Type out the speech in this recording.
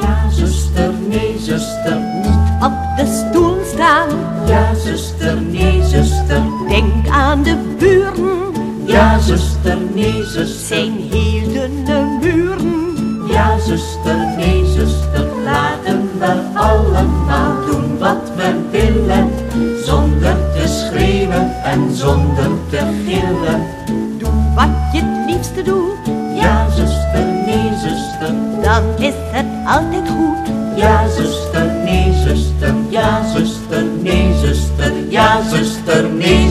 Ja, zuster, nee, zuster, niet op de stoel staan. Ja, zuster, nee, zuster, denk aan de buren. Ja, zuster, nee, zuster, zijn heel buren. Ja, zuster, nee, zuster, laten we allemaal doen wat we willen. Zonder te schreeuwen en zonder te gillen. Doe wat je het liefste doet. Ja, dan is het altijd goed. Ja, zuster, nee, zuster, ja, zuster, nee, zuster, ja, zuster, nee.